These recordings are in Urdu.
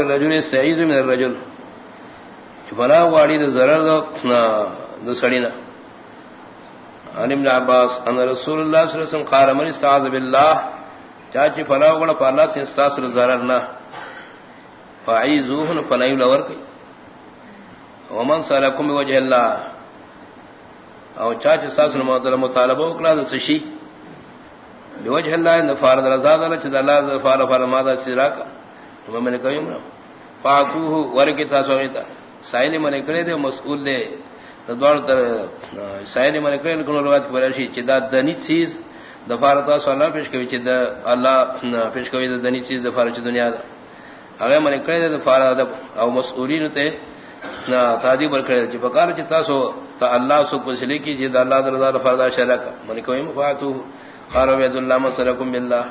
فی الرجل سعید من الرجل. فلا واڑی دو ضرر دو دو سڑینا. عن ابن عباس، ان رسول اللہ صلی اللہ علیہ وسلم قال، من استعاذ بالله چاچی فلا وڑا پا اللہ سے استاثر ضرر نہ فعیذوہن فنیو لور کی ومن سالکم بوجہ اللہ. او چاچی استاثر مطلب، مطالبہ اکلا دو سشی. بوجہ اللہ ان فارد رضا دل چھ اللہ فار فار ماذا سراکا تو میں نے کہا، یوں فاتوہ ورکی تاسویتا سائلی من کرے دے، مسئول دے۔ دوار تر سائلی من کرے لکنو روایت کی برشی چھ دا دنی چیز دفارتا سو اللہ پیش کوي چې د الله پیش کوي د دني چیز د فارچ دنیا دا۔ اگر هغه من کړی د فار او مسئولین ته نا تادی بر کړی چې پکار چې تاسو ته الله سو په سلی کې چې د الله د رضا لپاره دا شرک من کوي قالوا عبد الله مسلكم بالله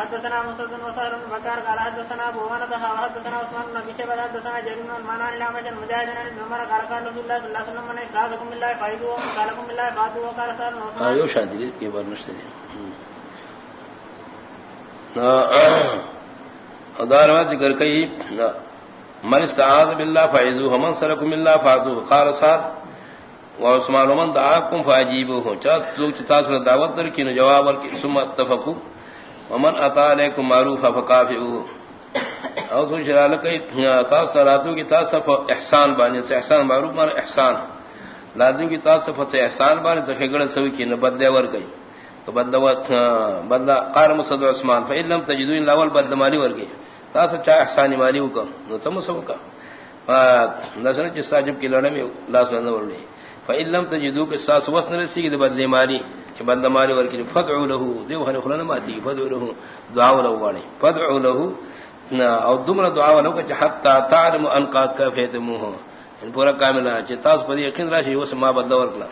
حدثنا مسدد وصار بن بكر قال حدثنا ابو وانا حدثنا عثمان بن ابي شيبه حدثنا جرير بن منان الى مجن مجاهد بن عمر قال قال رسول الله صلى الله عليه وسلم من قالكم بالله فايدوا قالكم بالله فاتوا وقال صار عثمان. ايو شادي کې ورنشته ادار ذکر کئی. من استعاذ بالله فاعذوه من سركم بالله فاعذوه. قال صار وعثمان من دعاكم فاجيبوه چا تو چتا سر دعوت در کی جواب ور کی ثم اتفقوا ومن اتى عليكم معروف فكافئوه او تو شرال کئی تا صلاتو کی تا صف احسان بانی سے احسان معروف مر احسان۔ لازم کی تا صف سے احسان بانی سے خگڑ سوی کی نہ بدلے ور گئی تو بدلوت بندہ قار مصد عثمان، فإن لم تجدوا الا اول بد مالی ور گئی تا سے چا احسان مالی کو نو تم سو کا نظر چ ساجب کی لڑے میں لا سن ور نہیں فإن لم تجدوا کہ ساس وسن رسی کی بدلے مالی کہ بند مالی ور کی فدعوا له، دیو ہن خلن ماتی، فدعوا له، دعا له واڑی فدعوا له او دمر دعا له کہ حتا تعلم ان کا فیتمو ہو یعنی پورا کاملہ ہے تاس پر یقین راشی، اس ما بدل ورکلا۔